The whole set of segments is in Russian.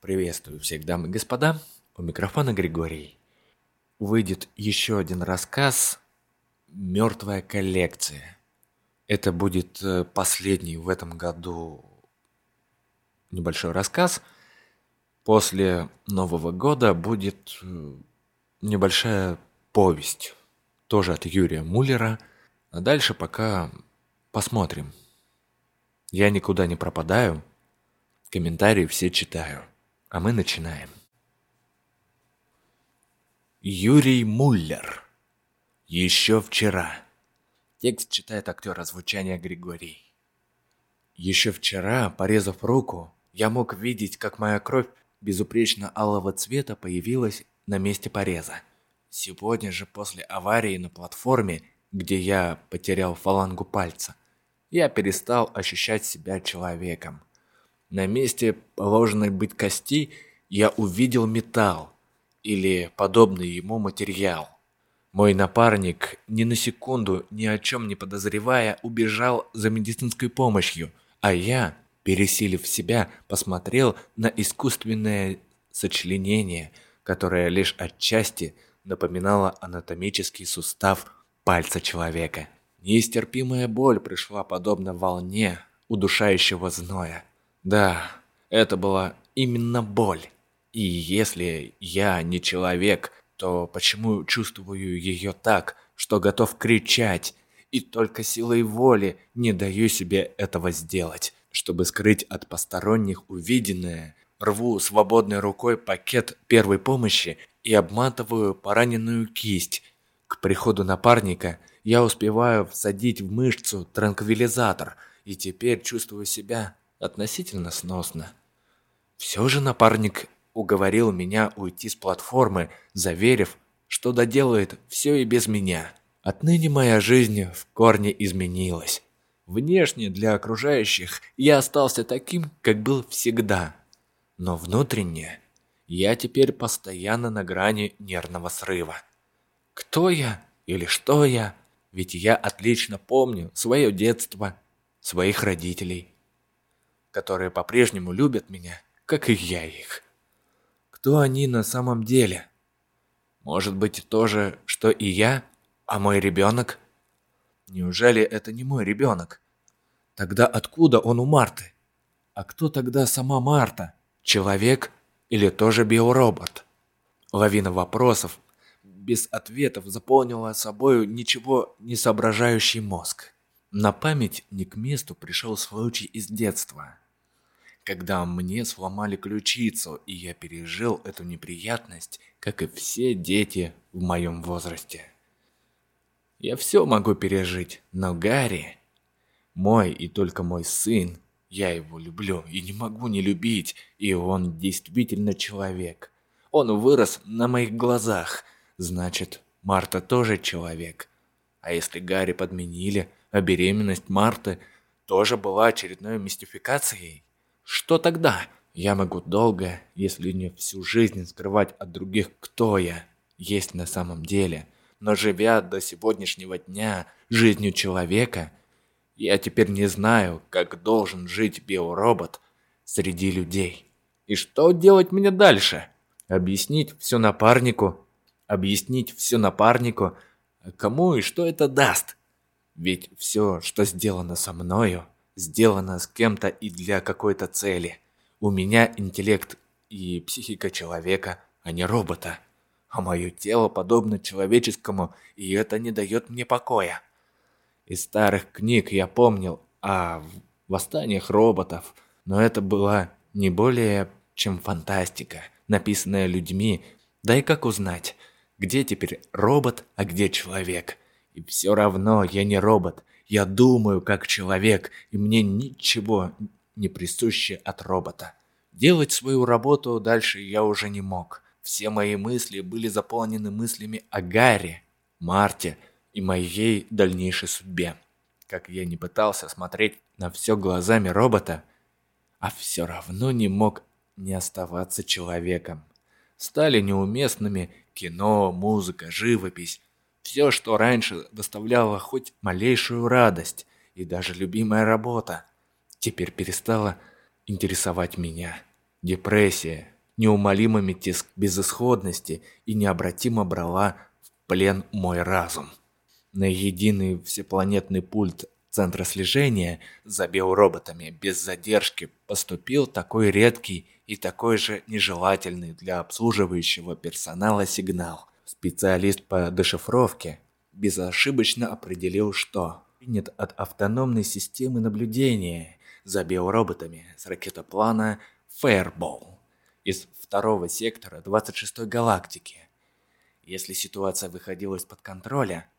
Приветствую всех дам и господа, у микрофона Григорий. Выйдет еще один рассказ «Мертвая коллекция». Это будет э, последний в этом году небольшой рассказ. После Нового года будет э, небольшая повесть, тоже от Юрия Муллера. А дальше пока посмотрим. Я никуда не пропадаю, комментарии все читаю. А мы начинаем. Юрий Муллер. Еще вчера. Текст читает актер озвучания Григорий. Еще вчера, порезав руку, я мог видеть, как моя кровь безупречно алого цвета появилась на месте пореза. Сегодня же после аварии на платформе, где я потерял фалангу пальца, я перестал ощущать себя человеком. На месте положенной быть кости я увидел металл или подобный ему материал. Мой напарник, ни на секунду, ни о чем не подозревая, убежал за медицинской помощью, а я, пересилив себя, посмотрел на искусственное сочленение, которое лишь отчасти напоминало анатомический сустав пальца человека. Нестерпимая боль пришла подобно волне удушающего зноя. Да, это была именно боль. И если я не человек, то почему чувствую ее так, что готов кричать, и только силой воли не даю себе этого сделать, чтобы скрыть от посторонних увиденное, рву свободной рукой пакет первой помощи и обматываю пораненную кисть. К приходу напарника я успеваю всадить в мышцу транквилизатор и теперь чувствую себя относительно сносно. Все же напарник уговорил меня уйти с платформы, заверив, что доделает все и без меня. Отныне моя жизнь в корне изменилась. Внешне для окружающих я остался таким, как был всегда. Но внутренне я теперь постоянно на грани нервного срыва. Кто я или что я? Ведь я отлично помню свое детство, своих родителей, которые по-прежнему любят меня, как и я их. Кто они на самом деле? Может быть, то же, что и я, а мой ребенок? Неужели это не мой ребенок? Тогда откуда он у Марты? А кто тогда сама Марта? Человек или тоже биоробот? Лавина вопросов без ответов заполнила собою ничего не соображающий мозг. На память не к месту пришел случай из детства, когда мне сломали ключицу, и я пережил эту неприятность, как и все дети в моем возрасте. Я все могу пережить, но Гарри, мой и только мой сын, я его люблю и не могу не любить, и он действительно человек. Он вырос на моих глазах, Значит, Марта тоже человек. А если Гарри подменили, а беременность Марты тоже была очередной мистификацией? Что тогда? Я могу долго, если не всю жизнь, скрывать от других, кто я есть на самом деле. Но живя до сегодняшнего дня жизнью человека, я теперь не знаю, как должен жить биоробот среди людей. И что делать мне дальше? Объяснить все напарнику, объяснить все напарнику, кому и что это даст. Ведь все, что сделано со мною, сделано с кем-то и для какой-то цели. У меня интеллект и психика человека, а не робота. А мое тело подобно человеческому, и это не дает мне покоя. Из старых книг я помнил о восстаниях роботов, но это была не более чем фантастика, написанная людьми, да и как узнать, где теперь робот, а где человек? И все равно я не робот. Я думаю как человек, и мне ничего не присуще от робота. Делать свою работу дальше я уже не мог. Все мои мысли были заполнены мыслями о Гарри, Марте и моей дальнейшей судьбе. Как я не пытался смотреть на все глазами робота, а все равно не мог не оставаться человеком. Стали неуместными кино, музыка, живопись. Все, что раньше доставляло хоть малейшую радость, и даже любимая работа, теперь перестала интересовать меня. Депрессия, неумолимыми тиск безысходности и необратимо брала в плен мой разум. На единый всепланетный пульт центра слежения за биороботами без задержки поступил такой редкий и такой же нежелательный для обслуживающего персонала сигнал. Специалист по дешифровке безошибочно определил, что принят от автономной системы наблюдения за биороботами с ракетоплана Fairball из второго сектора 26-й галактики. Если ситуация выходила из-под контроля,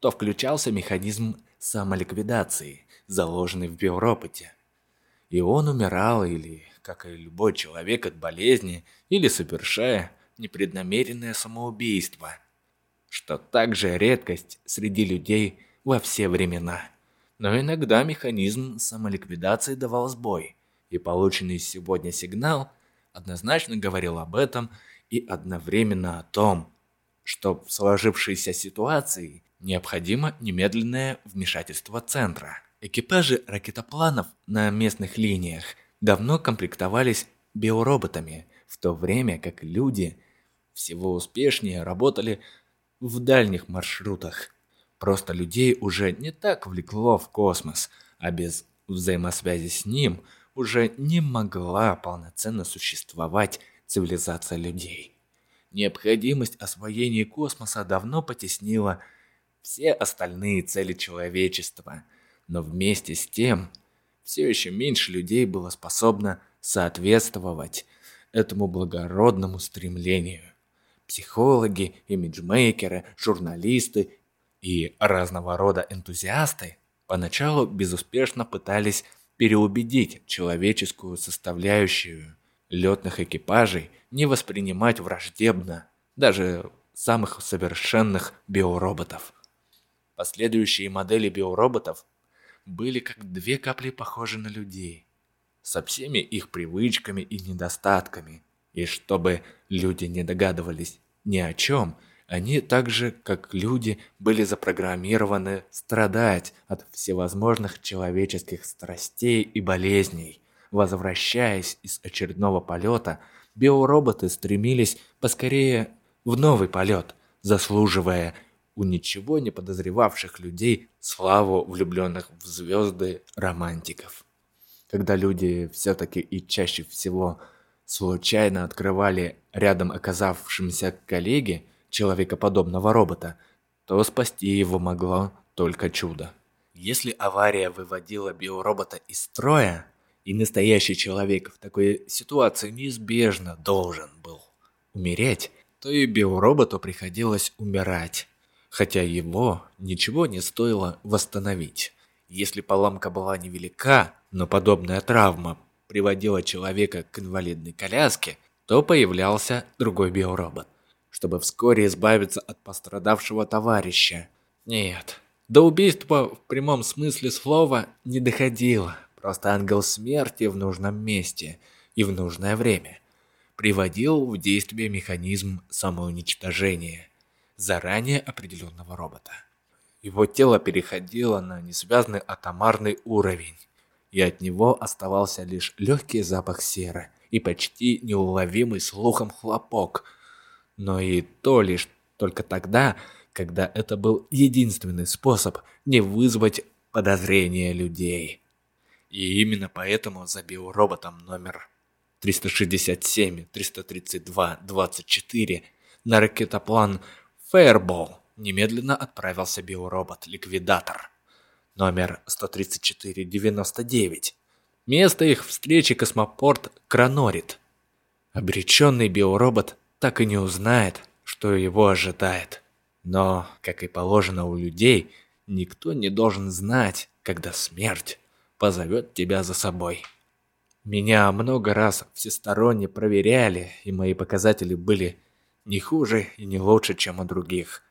то включался механизм самоликвидации, заложенный в биороботе. И он умирал или, как и любой человек, от болезни, или совершая непреднамеренное самоубийство, что также редкость среди людей во все времена. Но иногда механизм самоликвидации давал сбой, и полученный сегодня сигнал однозначно говорил об этом и одновременно о том, что в сложившейся ситуации необходимо немедленное вмешательство центра. Экипажи ракетопланов на местных линиях давно комплектовались биороботами, в то время как люди всего успешнее работали в дальних маршрутах. Просто людей уже не так влекло в космос, а без взаимосвязи с ним уже не могла полноценно существовать цивилизация людей. Необходимость освоения космоса давно потеснила все остальные цели человечества, но вместе с тем все еще меньше людей было способно соответствовать этому благородному стремлению. Психологи, имиджмейкеры, журналисты и разного рода энтузиасты поначалу безуспешно пытались переубедить человеческую составляющую летных экипажей не воспринимать враждебно даже самых совершенных биороботов. Последующие модели биороботов были как две капли похожи на людей, со всеми их привычками и недостатками. И чтобы люди не догадывались ни о чем, они так же, как люди, были запрограммированы страдать от всевозможных человеческих страстей и болезней. Возвращаясь из очередного полета, биороботы стремились поскорее в новый полет, заслуживая у ничего не подозревавших людей славу влюбленных в звезды романтиков. Когда люди все-таки и чаще всего случайно открывали рядом оказавшимся коллеге человекоподобного робота, то спасти его могло только чудо. Если авария выводила биоробота из строя, и настоящий человек в такой ситуации неизбежно должен был умереть, то и биороботу приходилось умирать хотя его ничего не стоило восстановить. Если поломка была невелика, но подобная травма приводила человека к инвалидной коляске, то появлялся другой биоробот, чтобы вскоре избавиться от пострадавшего товарища. Нет, до убийства в прямом смысле слова не доходило. Просто ангел смерти в нужном месте и в нужное время приводил в действие механизм самоуничтожения – заранее определенного робота. Его тело переходило на несвязный атомарный уровень, и от него оставался лишь легкий запах серы и почти неуловимый слухом хлопок. Но и то лишь только тогда, когда это был единственный способ не вызвать подозрения людей. И именно поэтому за биороботом номер 367, 332, 24 на ракетоплан Фаербол немедленно отправился биоробот-ликвидатор. Номер 13499. Место их встречи космопорт Кранорит. Обреченный биоробот так и не узнает, что его ожидает. Но, как и положено у людей, никто не должен знать, когда смерть позовет тебя за собой. Меня много раз всесторонне проверяли, и мои показатели были не хуже и не лучше, чем у других.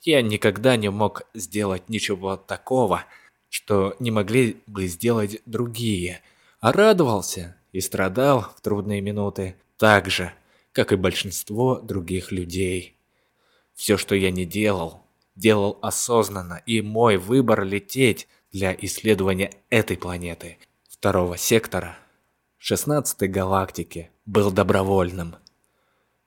Я никогда не мог сделать ничего такого, что не могли бы сделать другие, а радовался и страдал в трудные минуты так же, как и большинство других людей. Все, что я не делал, делал осознанно, и мой выбор лететь для исследования этой планеты, второго сектора, шестнадцатой галактике, был добровольным.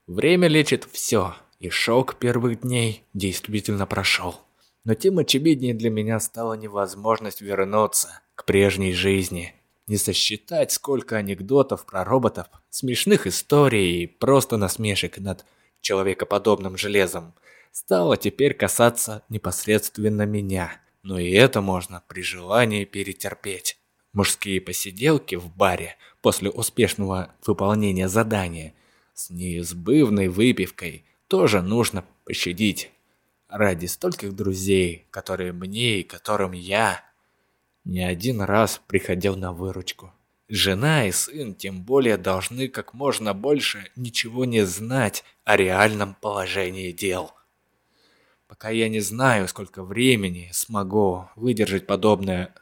Время лечит все, и шок первых дней действительно прошел. Но тем очевиднее для меня стала невозможность вернуться к прежней жизни. Не сосчитать, сколько анекдотов про роботов, смешных историй и просто насмешек над человекоподобным железом стало теперь касаться непосредственно меня. Но и это можно при желании перетерпеть. Мужские посиделки в баре после успешного выполнения задания с неизбывной выпивкой тоже нужно пощадить ради стольких друзей, которые мне и которым я не один раз приходил на выручку. Жена и сын тем более должны как можно больше ничего не знать о реальном положении дел. Пока я не знаю, сколько времени смогу выдержать подобное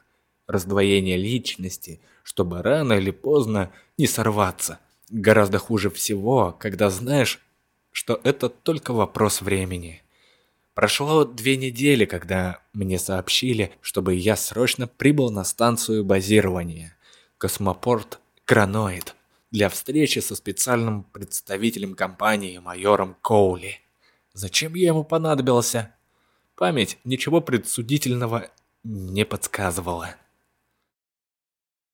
раздвоение личности, чтобы рано или поздно не сорваться. Гораздо хуже всего, когда знаешь, что это только вопрос времени. Прошло две недели, когда мне сообщили, чтобы я срочно прибыл на станцию базирования, космопорт Краноид, для встречи со специальным представителем компании майором Коули. Зачем я ему понадобился? Память ничего предсудительного не подсказывала.